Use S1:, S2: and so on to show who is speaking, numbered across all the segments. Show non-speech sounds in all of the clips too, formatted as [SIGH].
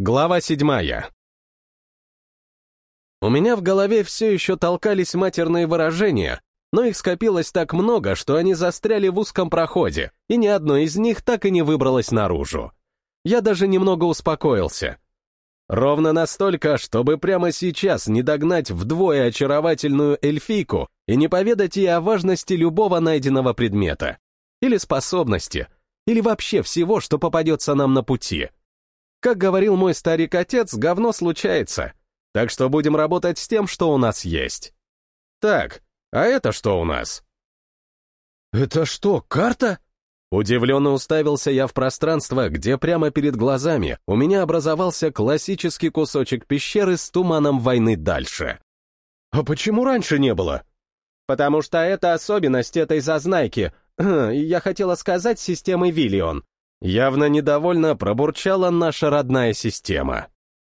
S1: Глава седьмая. У меня в голове все еще толкались матерные выражения, но их скопилось так много, что они застряли в узком проходе, и ни одно из них так и не выбралось наружу. Я даже немного успокоился. Ровно настолько, чтобы прямо сейчас не догнать вдвое очаровательную эльфийку и не поведать ей о важности любого найденного предмета. Или способности, или вообще всего, что попадется нам на пути. Как говорил мой старик-отец, говно случается. Так что будем работать с тем, что у нас есть. Так, а это что у нас?
S2: «Это что, карта?»
S1: Удивленно уставился я в пространство, где прямо перед глазами у меня образовался классический кусочек пещеры с туманом войны дальше.
S2: «А почему раньше не было?»
S3: «Потому что это особенность этой зазнайки. [CLEARS THROAT] Я хотела сказать системы Виллион.
S1: Явно недовольно пробурчала наша родная система.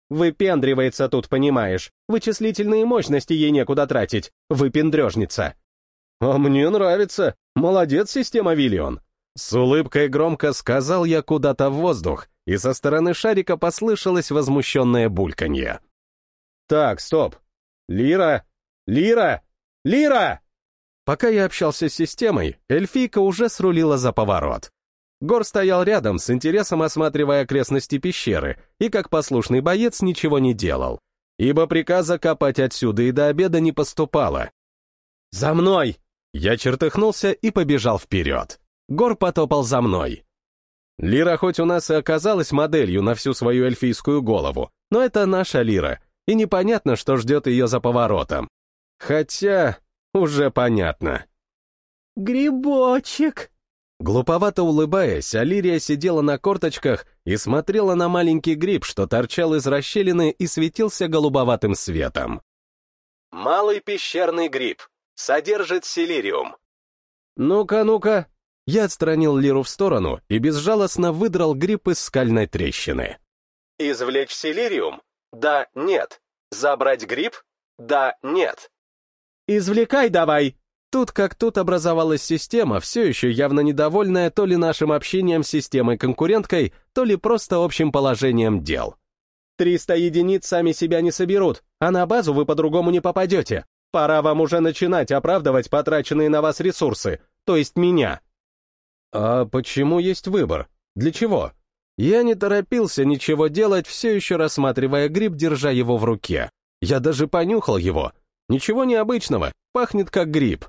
S3: Выпендривается тут, понимаешь. Вычислительные мощности ей некуда тратить. Выпендрежница.
S2: А мне нравится. Молодец, система Виллион.
S1: С улыбкой громко сказал я куда-то в воздух, и со стороны шарика послышалось возмущенное бульканье.
S2: Так, стоп. Лира! Лира! Лира!
S1: Пока я общался с системой, эльфийка уже срулила за поворот. Гор стоял рядом, с интересом осматривая окрестности пещеры, и как послушный боец ничего не делал, ибо приказа копать отсюда и до обеда не поступало.
S3: «За мной!»
S1: Я чертыхнулся и побежал вперед. Гор потопал за мной. Лира хоть у нас и оказалась моделью на всю свою эльфийскую голову, но это наша Лира, и непонятно, что ждет ее за поворотом. Хотя, уже понятно.
S4: «Грибочек!»
S1: Глуповато улыбаясь, Алирия сидела на корточках и смотрела на маленький гриб, что торчал из расщелины и светился голубоватым светом. Малый пещерный гриб. Содержит силириум. «Ну-ка, ну-ка!» Я отстранил Лиру в сторону и безжалостно выдрал гриб из скальной трещины. «Извлечь силириум? Да, нет. Забрать гриб? Да, нет».
S3: «Извлекай давай!»
S1: Тут как тут образовалась система, все еще явно недовольная то ли нашим общением с системой-конкуренткой, то ли просто общим положением дел.
S3: «Триста единиц сами себя не соберут, а на базу вы по-другому не попадете. Пора вам уже начинать оправдывать потраченные на вас ресурсы, то есть меня».
S1: «А почему есть выбор? Для чего?» Я не торопился ничего делать, все еще рассматривая гриб, держа его в руке. Я даже понюхал его. Ничего необычного, пахнет как гриб.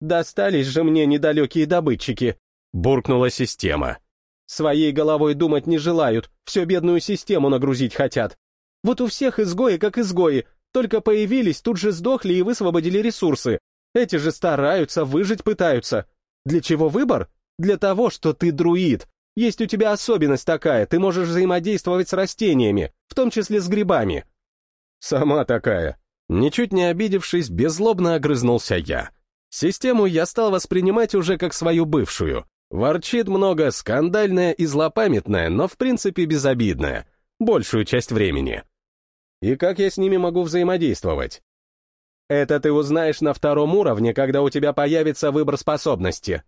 S3: «Достались же мне недалекие добытчики», — буркнула система. «Своей головой думать не желают, всю бедную систему нагрузить хотят. Вот у всех изгои как изгои, только появились, тут же сдохли и высвободили ресурсы. Эти же стараются, выжить пытаются. Для чего выбор? Для того, что ты друид. Есть у тебя особенность такая, ты можешь взаимодействовать с растениями, в том числе с грибами».
S2: «Сама такая».
S1: Ничуть не обидевшись, беззлобно огрызнулся я. Систему я стал воспринимать уже как свою бывшую. Ворчит много, скандальная и злопамятная, но в принципе безобидная. Большую часть времени. И как я с ними могу взаимодействовать?
S3: Это ты узнаешь на втором уровне, когда у тебя появится выбор способности.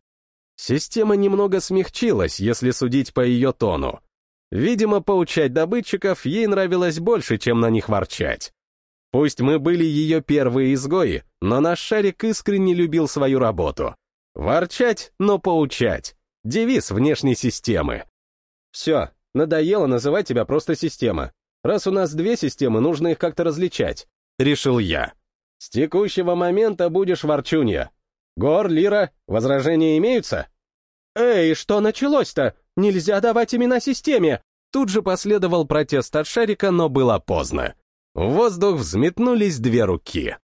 S1: Система немного смягчилась, если судить по ее тону. Видимо, поучать добытчиков ей нравилось больше, чем на них ворчать. Пусть мы были ее первые изгои, но наш шарик искренне любил свою работу. Ворчать, но поучать. Девиз внешней системы.
S3: Все, надоело называть тебя просто система. Раз у нас две системы, нужно их как-то различать. Решил я. С текущего момента будешь ворчунья. Гор, Лира, возражения имеются? Эй, что началось-то? Нельзя давать имена системе!
S1: Тут же последовал протест от шарика, но было поздно. В воздух взметнулись две руки.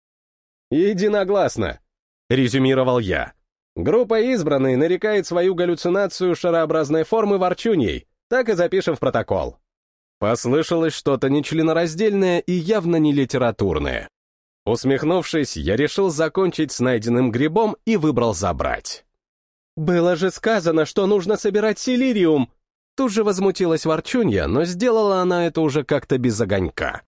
S3: «Единогласно», — резюмировал я. «Группа избранной нарекает свою галлюцинацию шарообразной формы ворчуньей. Так и запишем в протокол».
S1: Послышалось что-то нечленораздельное и явно не литературное. Усмехнувшись, я решил закончить с найденным грибом и выбрал забрать.
S3: «Было же сказано, что нужно собирать силириум!»
S1: Тут же возмутилась ворчунья, но сделала она это уже как-то без огонька.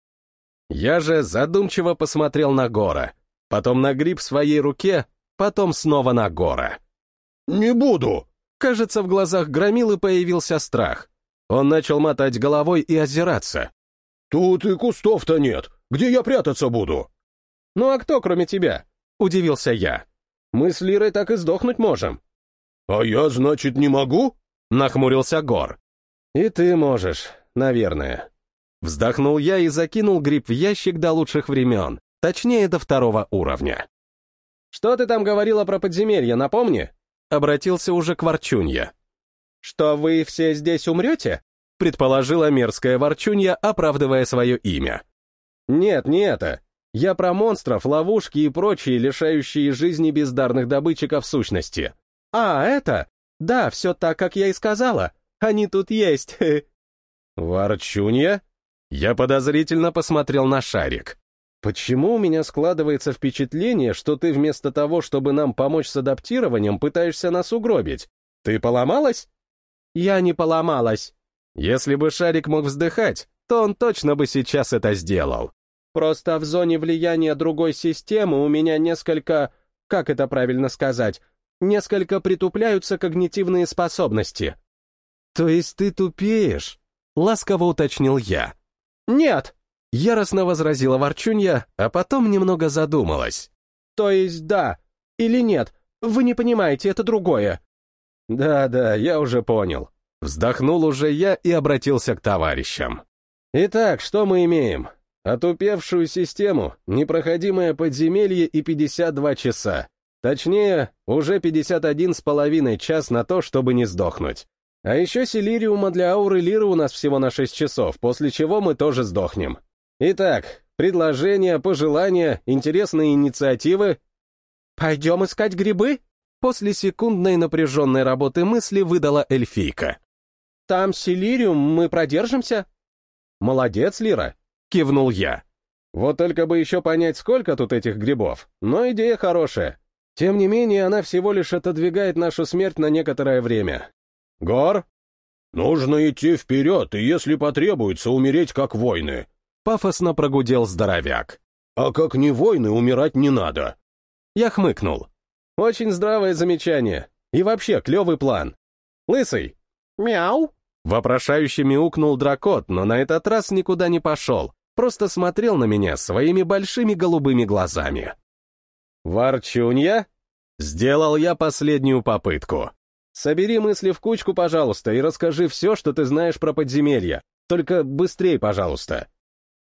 S1: Я же задумчиво посмотрел на Гора, потом на гриб в своей руке, потом снова на Гора.
S2: «Не буду!»
S1: Кажется, в глазах Громилы появился страх. Он начал мотать головой и озираться.
S2: «Тут и кустов-то нет. Где я прятаться буду?»
S3: «Ну а кто, кроме тебя?» — удивился я. «Мы с Лирой так и сдохнуть можем».
S2: «А я, значит, не могу?»
S1: — нахмурился Гор.
S3: «И ты можешь, наверное».
S1: Вздохнул я и закинул гриб в ящик до лучших времен, точнее, до второго уровня.
S3: «Что ты там говорила про подземелье, напомни?»
S1: Обратился уже к Ворчунья.
S3: «Что вы все здесь умрете?»
S1: Предположила мерзкая Ворчунья, оправдывая свое имя.
S3: «Нет, не это. Я про монстров, ловушки и прочие, лишающие жизни бездарных добытчиков сущности. А, это? Да, все так, как я и сказала. Они тут есть. [LAUGHS]
S1: Ворчунья? Я подозрительно посмотрел на шарик.
S3: Почему у меня складывается впечатление, что ты вместо того, чтобы нам помочь с адаптированием, пытаешься нас угробить? Ты поломалась? Я не поломалась.
S1: Если бы шарик мог вздыхать, то он точно бы сейчас это сделал.
S3: Просто в зоне влияния другой системы у меня несколько... Как это правильно сказать? Несколько притупляются когнитивные способности.
S1: То есть ты тупеешь? Ласково уточнил я.
S3: Нет!
S1: Яростно возразила Ворчунья, а потом немного задумалась.
S3: То есть да, или нет, вы не понимаете, это другое.
S1: Да-да, я уже понял. Вздохнул уже я и обратился к товарищам.
S3: Итак, что мы имеем? Отупевшую систему, непроходимое подземелье и 52 часа. Точнее, уже 51 с половиной час на то, чтобы не сдохнуть. А еще силириума для ауры Лиры у нас всего на 6 часов, после чего мы тоже сдохнем. Итак, предложения, пожелания, интересные инициативы? Пойдем искать грибы?
S1: После секундной напряженной работы мысли выдала эльфийка.
S3: Там силириум, мы продержимся? Молодец, Лира, Кивнул я. Вот только бы еще понять, сколько тут этих грибов. Но идея хорошая. Тем не менее, она всего лишь отодвигает нашу смерть на некоторое время. Гор?
S2: Нужно идти вперед, и если потребуется, умереть как воины.
S1: Пафосно прогудел здоровяк.
S2: А как не воины, умирать не надо.
S1: Я хмыкнул.
S3: Очень здравое замечание. И вообще, клевый план. Лысый. Мяу.
S1: Вопрошающе мяукнул дракот, но на этот раз никуда не пошел, просто смотрел на меня своими большими голубыми глазами.
S3: «Ворчунья?»
S1: Сделал я последнюю попытку.
S3: «Собери мысли в кучку, пожалуйста, и расскажи все, что ты знаешь про подземелья. Только быстрее, пожалуйста».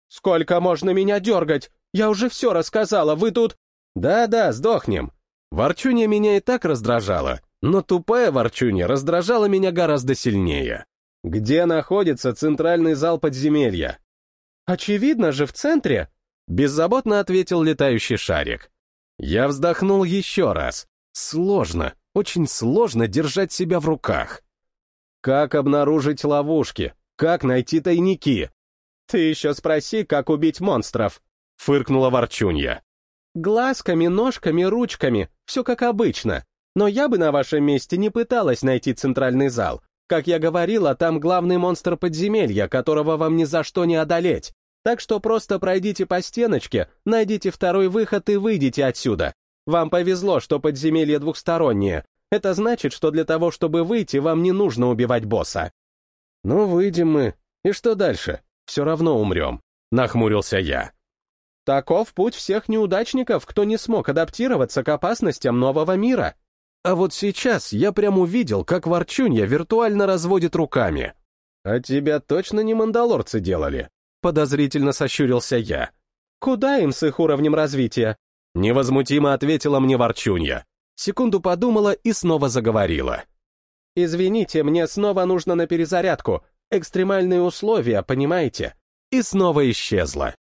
S3: «Сколько можно меня дергать? Я уже все рассказала, вы тут...» «Да-да, сдохнем».
S1: Ворчунья меня и так раздражала, но тупая ворчунья раздражала меня гораздо сильнее.
S3: «Где находится центральный зал подземелья?» «Очевидно же, в центре», —
S1: беззаботно ответил летающий шарик. Я вздохнул еще раз. Сложно, очень сложно держать себя в руках.
S3: «Как обнаружить ловушки? Как найти тайники?» «Ты еще спроси, как убить монстров», —
S1: фыркнула Ворчунья.
S3: «Глазками, ножками, ручками, все как обычно. Но я бы на вашем месте не пыталась найти центральный зал. Как я говорила, там главный монстр подземелья, которого вам ни за что не одолеть. Так что просто пройдите по стеночке, найдите второй выход и выйдите отсюда. Вам повезло, что подземелье двухстороннее. Это значит, что для того, чтобы выйти, вам не нужно убивать босса.
S1: Ну, выйдем мы. И что дальше? Все равно умрем. Нахмурился я.
S3: Таков путь всех неудачников, кто не смог адаптироваться к опасностям нового мира.
S1: А вот сейчас я прям увидел, как Ворчунья виртуально разводит руками.
S3: А тебя точно не мандалорцы делали?
S1: Подозрительно сощурился я.
S3: «Куда им с их уровнем развития?»
S1: Невозмутимо ответила мне Ворчунья. Секунду подумала и снова заговорила.
S3: «Извините, мне снова нужно на перезарядку. Экстремальные условия, понимаете?»
S1: И снова исчезла.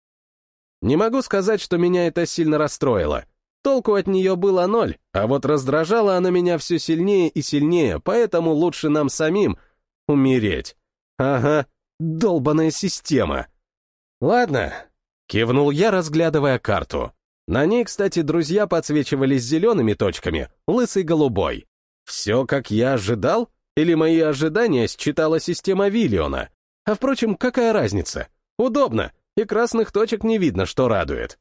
S1: Не могу сказать, что меня это сильно расстроило. Толку от нее было ноль, а вот раздражала она меня все сильнее и сильнее, поэтому лучше нам самим умереть. Ага, долбаная система. «Ладно», — кивнул я, разглядывая карту. На ней, кстати, друзья подсвечивались зелеными точками, лысый голубой. Все, как я ожидал? Или мои ожидания считала система Виллиона? А впрочем, какая разница? Удобно, и красных точек не видно, что радует.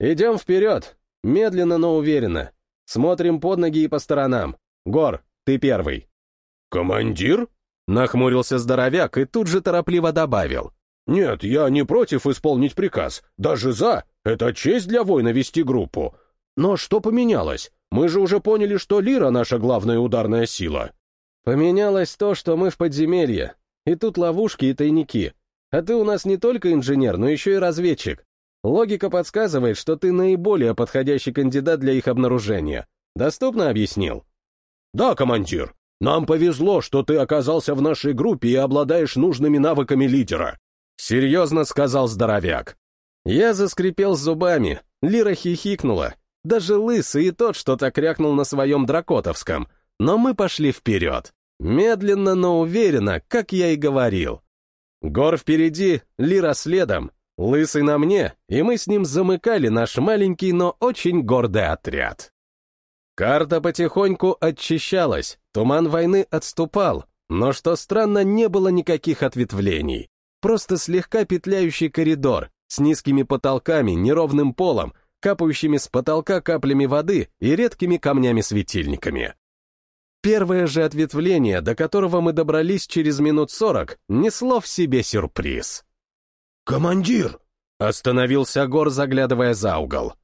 S3: Идем вперед, медленно, но уверенно. Смотрим под ноги и по сторонам. Гор, ты первый.
S2: «Командир?»
S1: Нахмурился здоровяк и тут же торопливо добавил.
S2: «Нет, я не против исполнить приказ. Даже за. Это честь для воина вести группу. Но что поменялось? Мы же уже поняли, что Лира — наша главная ударная сила».
S1: «Поменялось то, что мы в подземелье. И тут ловушки и тайники. А ты у нас не только инженер, но еще и разведчик. Логика подсказывает, что ты наиболее подходящий кандидат для их обнаружения. Доступно объяснил?»
S2: «Да, командир. Нам повезло, что ты оказался в нашей группе и обладаешь нужными навыками лидера», —
S1: серьезно сказал здоровяк. Я заскрипел зубами, Лира хихикнула. Даже лысый и тот что-то крякнул на своем дракотовском. Но мы пошли вперед. Медленно, но уверенно, как я и говорил. Гор впереди, Лира следом, Лысый на мне, и мы с ним замыкали наш маленький, но очень гордый отряд. Карта потихоньку очищалась, туман войны отступал, но, что странно, не было никаких ответвлений. Просто слегка петляющий коридор с низкими потолками, неровным полом, капающими с потолка каплями воды и редкими камнями-светильниками. Первое же ответвление, до которого мы добрались через минут сорок, несло в себе сюрприз.
S2: «Командир!»
S1: — остановился Гор, заглядывая за угол.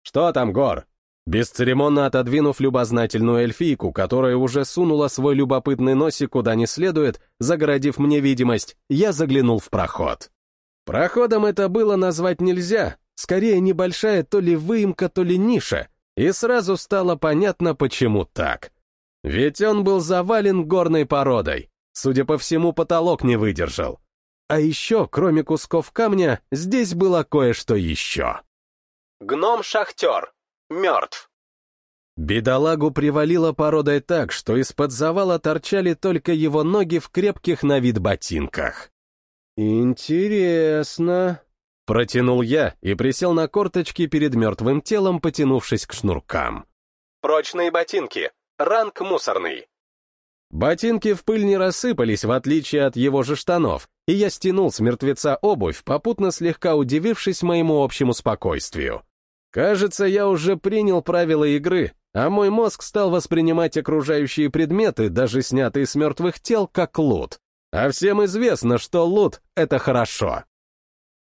S1: «Что там, Гор?» Бесцеремонно отодвинув любознательную эльфийку, которая уже сунула свой любопытный носик куда не следует, загородив мне видимость, я заглянул в проход. Проходом это было назвать нельзя, скорее небольшая то ли выемка, то ли ниша, и сразу стало понятно, почему так. Ведь он был завален горной породой. Судя по всему, потолок не выдержал. А еще, кроме кусков камня, здесь было кое-что еще. Гном-шахтер. Мертв. Бедолагу привалило породой так, что из-под завала торчали только его ноги в крепких на вид ботинках. «Интересно», — протянул я и присел на корточки перед мертвым телом, потянувшись к шнуркам. «Прочные ботинки. Ранг мусорный. Ботинки в пыль не рассыпались, в отличие от его же штанов, и я стянул с мертвеца обувь, попутно слегка удивившись моему общему спокойствию. Кажется, я уже принял правила игры, а мой мозг стал воспринимать окружающие предметы, даже снятые с мертвых тел, как лут. А всем известно, что лут — это хорошо.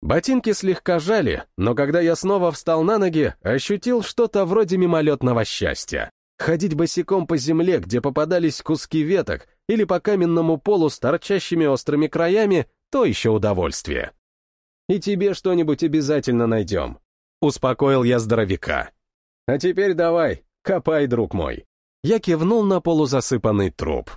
S1: Ботинки слегка жали, но когда я снова встал на ноги, ощутил что-то вроде мимолетного счастья. Ходить босиком по земле, где попадались куски веток, или по каменному полу с торчащими острыми краями, то еще удовольствие. И тебе что-нибудь обязательно найдем. Успокоил я здоровяка. А теперь давай, копай, друг мой. Я кивнул на полузасыпанный труп.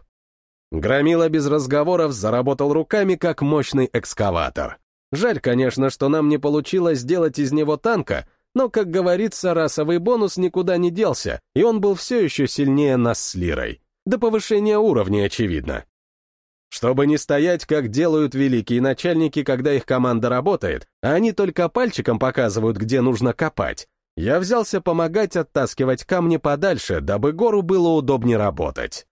S1: Громила без разговоров заработал руками, как мощный экскаватор. Жаль, конечно, что нам не получилось сделать из него танка, но, как говорится, расовый бонус никуда не делся, и он был все еще сильнее нас с Лирой. До повышения уровня, очевидно. Чтобы не стоять, как делают великие начальники, когда их команда работает, а они только пальчиком показывают, где нужно копать, я взялся помогать оттаскивать камни подальше, дабы гору было удобнее работать.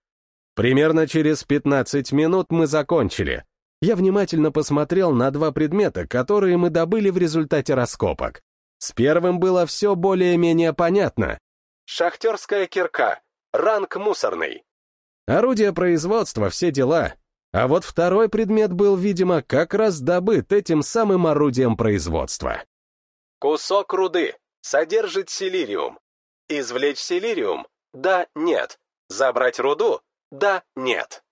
S1: Примерно через 15 минут мы закончили. Я внимательно посмотрел на два предмета, которые мы добыли в результате раскопок. С первым было все более-менее понятно. Шахтерская кирка. Ранг мусорный. Орудие производства, все дела. А вот второй предмет был, видимо, как раз добыт этим самым орудием производства. Кусок руды. Содержит силириум. Извлечь силириум? Да, нет. Забрать руду? Да, нет.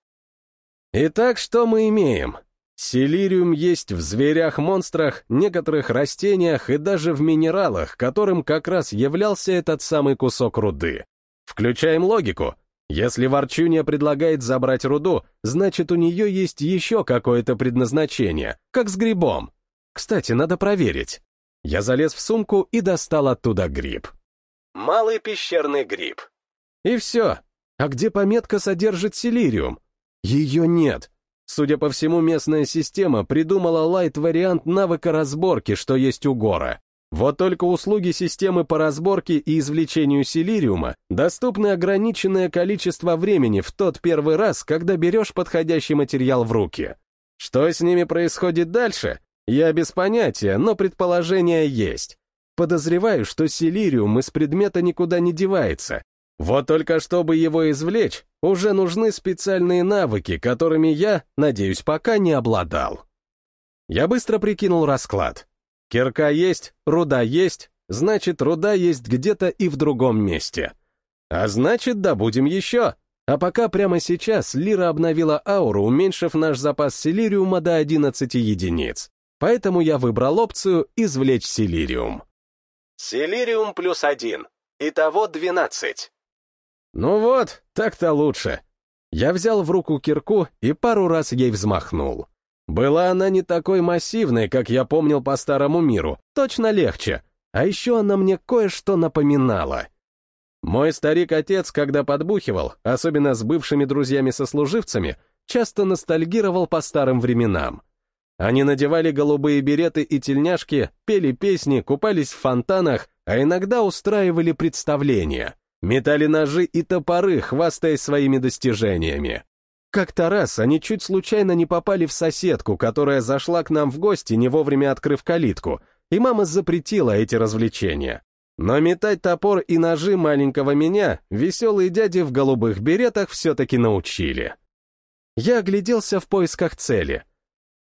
S1: Итак, что мы имеем? Силириум есть в зверях-монстрах, некоторых растениях и даже в минералах, которым как раз являлся этот самый кусок руды. Включаем логику. Если ворчунья предлагает забрать руду, значит, у нее есть еще какое-то предназначение, как с грибом. Кстати, надо проверить. Я залез в сумку и достал оттуда гриб. Малый пещерный гриб. И все. А где пометка содержит силириум? Ее нет. Судя по всему, местная система придумала лайт-вариант навыка разборки, что есть у Гора. Вот только услуги системы по разборке и извлечению силириума доступны ограниченное количество времени в тот первый раз, когда берешь подходящий материал в руки. Что с ними происходит дальше? Я без понятия, но предположение есть. Подозреваю, что силириум из предмета никуда не девается. Вот только чтобы его извлечь, уже нужны специальные навыки, которыми я, надеюсь, пока не обладал. Я быстро прикинул расклад. Кирка есть, руда есть, значит, руда есть где-то и в другом месте. А значит, добудем еще. А пока прямо сейчас Лира обновила ауру, уменьшив наш запас силириума до 11 единиц. Поэтому я выбрал опцию «Извлечь силириум». Силириум плюс один. Итого 12. Ну вот, так-то лучше. Я взял в руку кирку и пару раз ей взмахнул. Была она не такой массивной, как я помнил по старому миру, точно легче. А еще она мне кое-что напоминала. Мой старик-отец, когда подбухивал, особенно с бывшими друзьями-сослуживцами, часто ностальгировал по старым временам. Они надевали голубые береты и тельняшки, пели песни, купались в фонтанах, а иногда устраивали представления. Метали ножи и топоры, хвастаясь своими достижениями. Как-то раз они чуть случайно не попали в соседку, которая зашла к нам в гости, не вовремя открыв калитку, и мама запретила эти развлечения. Но метать топор и ножи маленького меня веселые дяди в голубых беретах все-таки научили. Я огляделся в поисках цели.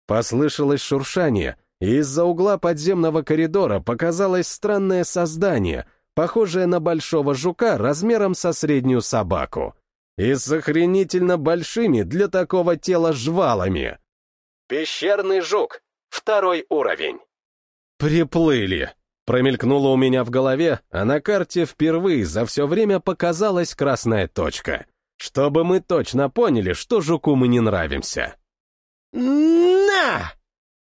S1: Послышалось шуршание, и из-за угла подземного коридора показалось странное создание — похожая на большого жука размером со среднюю собаку. И с охренительно большими для такого тела жвалами. Пещерный жук. Второй уровень. Приплыли. Промелькнуло у меня в голове, а на карте впервые за все время показалась красная точка. Чтобы мы точно поняли, что жуку мы не нравимся. «На!»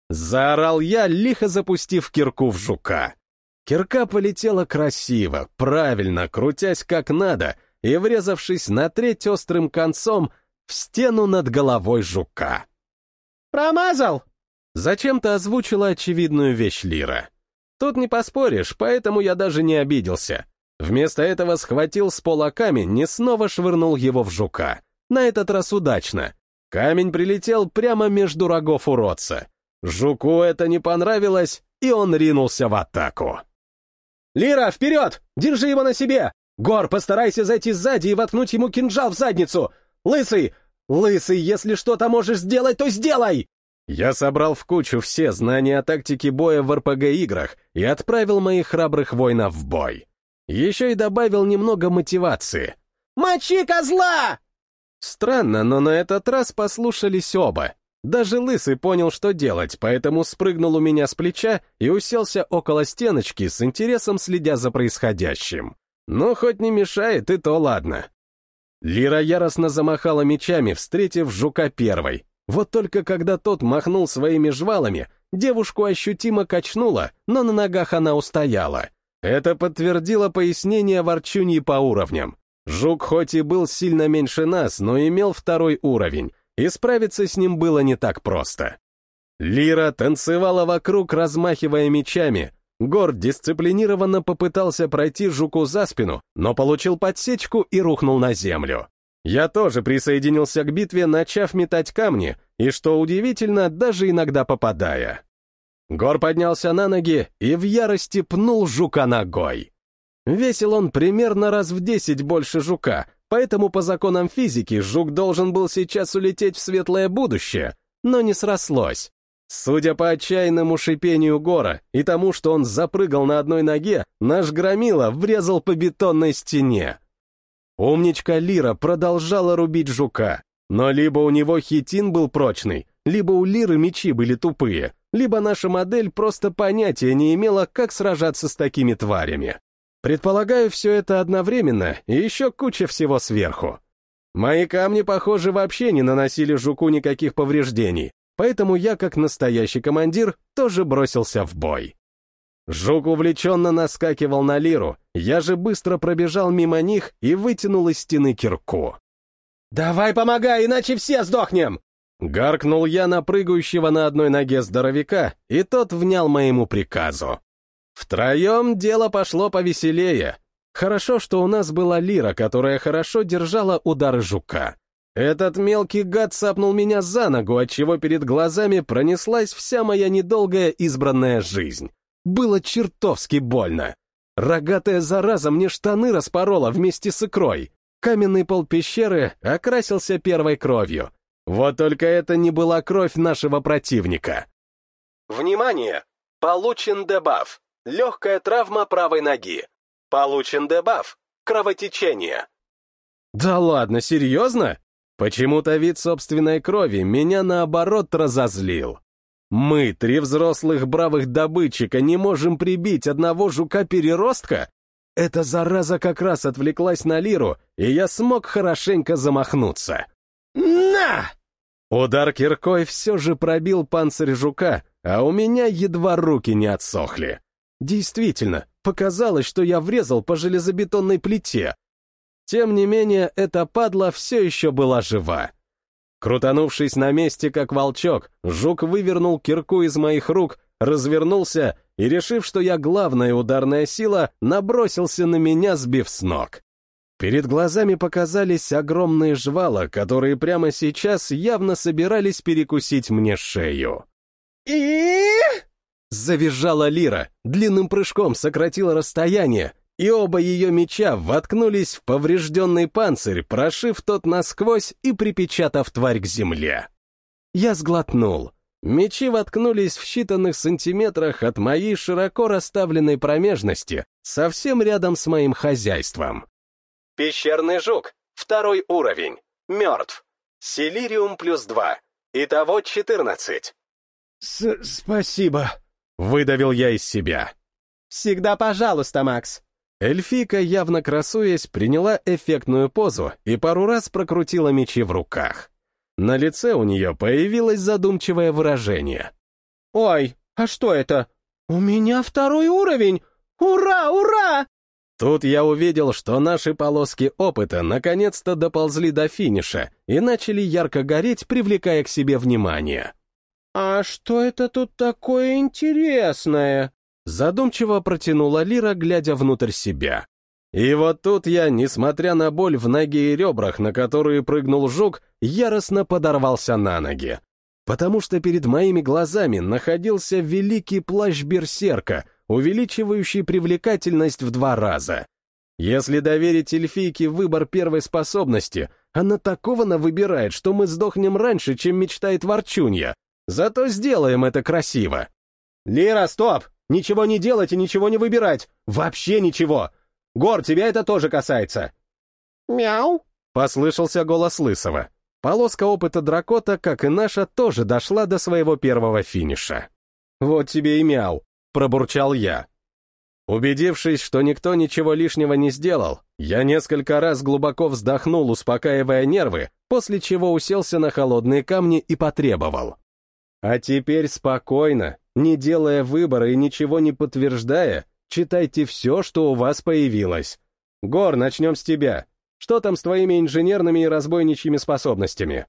S1: Заорал я, лихо запустив кирку в жука. Кирка полетела красиво, правильно, крутясь как надо и врезавшись на треть острым концом в стену над головой жука.
S3: «Промазал!»
S1: Зачем-то озвучила очевидную вещь Лира. Тут не поспоришь, поэтому я даже не обиделся. Вместо этого схватил с пола камень и снова швырнул его в жука. На этот раз удачно. Камень прилетел прямо между рогов уродца. Жуку это не понравилось, и он ринулся в атаку.
S3: «Лира, вперед! Держи его на себе! Гор, постарайся зайти сзади и воткнуть ему кинжал в задницу! Лысый! Лысый, если что-то можешь сделать, то сделай!»
S1: Я собрал в кучу все знания о тактике боя в РПГ-играх и отправил моих храбрых воинов в бой. Еще и добавил немного мотивации.
S3: «Мочи козла!»
S1: Странно, но на этот раз послушались оба, даже Лысый понял, что делать, поэтому спрыгнул у меня с плеча и уселся около стеночки с интересом следя за происходящим. Но хоть не мешает, и то ладно. Лира яростно замахала мечами, встретив жука первой. Вот только когда тот махнул своими жвалами, девушку ощутимо качнуло, но на ногах она устояла. Это подтвердило пояснение ворчуньи по уровням. Жук хоть и был сильно меньше нас, но имел второй уровень, и справиться с ним было не так просто. Лира танцевала вокруг, размахивая мечами. Гор дисциплинированно попытался пройти жуку за спину, но получил подсечку и рухнул на землю. Я тоже присоединился к битве, начав метать камни, и, что удивительно, даже иногда попадая. Гор поднялся на ноги и в ярости пнул жука ногой. Весил он примерно раз в десять больше жука, Поэтому по законам физики жук должен был сейчас улететь в светлое будущее, но не срослось. Судя по отчаянному шипению Гора и тому, что он запрыгал на одной ноге, наш громила врезал по бетонной стене. Умничка Лира продолжала рубить жука, но либо у него хитин был прочный, либо у Лиры мечи были тупые, либо наша модель просто понятия не имела, как сражаться с такими тварями. Предполагаю, все это одновременно и еще куча всего сверху. Мои камни, похоже, вообще не наносили жуку никаких повреждений, поэтому я, как настоящий командир, тоже бросился в бой. Жук увлеченно наскакивал на лиру, я же быстро пробежал мимо них и вытянул из стены кирку.
S3: «Давай помогай, иначе все сдохнем!»
S1: Гаркнул я на прыгающего на одной ноге здоровяка, и тот внял моему приказу. Втроем дело пошло повеселее. Хорошо, что у нас была лира, которая хорошо держала удары жука. Этот мелкий гад сапнул меня за ногу, отчего перед глазами пронеслась вся моя недолгая избранная жизнь. Было чертовски больно. Рогатая зараза мне штаны распорола вместе с икрой. Каменный пол пещеры окрасился первой кровью. Вот только это не была кровь нашего противника. Внимание! Получен дебаф. Легкая травма правой ноги. Получен дебаф. Кровотечение. Да ладно, серьезно? Почему-то вид собственной крови меня наоборот разозлил. Мы, три взрослых бравых добытчика, не можем прибить одного жука-переростка? Эта зараза как раз отвлеклась на лиру, и я смог хорошенько замахнуться. «На!» Удар киркой все же пробил панцирь жука, а у меня едва руки не отсохли. Действительно, показалось, что я врезал по железобетонной плите. Тем не менее, эта падла все еще была жива. Крутанувшись на месте, как волчок, жук вывернул кирку из моих рук, развернулся и, решив, что я главная ударная сила, набросился на меня, сбив с ног. Перед глазами показались огромные жвала, которые прямо сейчас явно собирались перекусить мне шею. и Завизжала Лира, длинным прыжком сократила расстояние, и оба ее меча воткнулись в поврежденный панцирь, прошив тот насквозь и припечатав тварь к земле. Я сглотнул. Мечи воткнулись в считанных сантиметрах от моей широко расставленной промежности, совсем рядом с моим хозяйством. Пещерный жук, второй уровень, мертв. Силириум плюс два. Итого четырнадцать.
S3: «Спасибо», —
S1: выдавил я из себя.
S3: «Всегда пожалуйста, Макс»,
S1: Эльфийка, явно красуясь, приняла эффектную позу и пару раз прокрутила мечи в руках. На лице у нее появилось задумчивое выражение.
S3: «Ой, а что это? У меня второй уровень! Ура, ура!»
S1: Тут я увидел, что наши полоски опыта наконец-то доползли до финиша и начали ярко гореть, привлекая к себе внимание.
S3: «А что это тут такое интересное?»
S1: Задумчиво протянула Лира, глядя внутрь себя. И вот тут я, несмотря на боль в ноге и ребрах, на которые прыгнул жук, яростно подорвался на ноги. Потому что перед моими глазами находился великий плащ берсерка, увеличивающий привлекательность в два раза. Если доверить эльфийке выбор первой способности, она такого на выбирает, что мы сдохнем раньше, чем мечтает ворчунья. Зато сделаем это красиво.
S3: «Лира, стоп! Ничего не делать и ничего не выбирать. Вообще ничего. Гор, тебя это тоже касается.
S4: Мяу.
S1: Послышался голос Лысого. Полоска опыта дракота, как и наша, тоже дошла до своего первого финиша. «Вот тебе и мяу», — пробурчал я. Убедившись, что никто ничего лишнего не сделал, я несколько раз глубоко вздохнул, успокаивая нервы, после чего уселся на холодные камни и потребовал. «А теперь спокойно, не делая выбора и ничего не подтверждая, читайте все, что у вас появилось. Гор, начнем с тебя. Что там с твоими инженерными и разбойничьими способностями?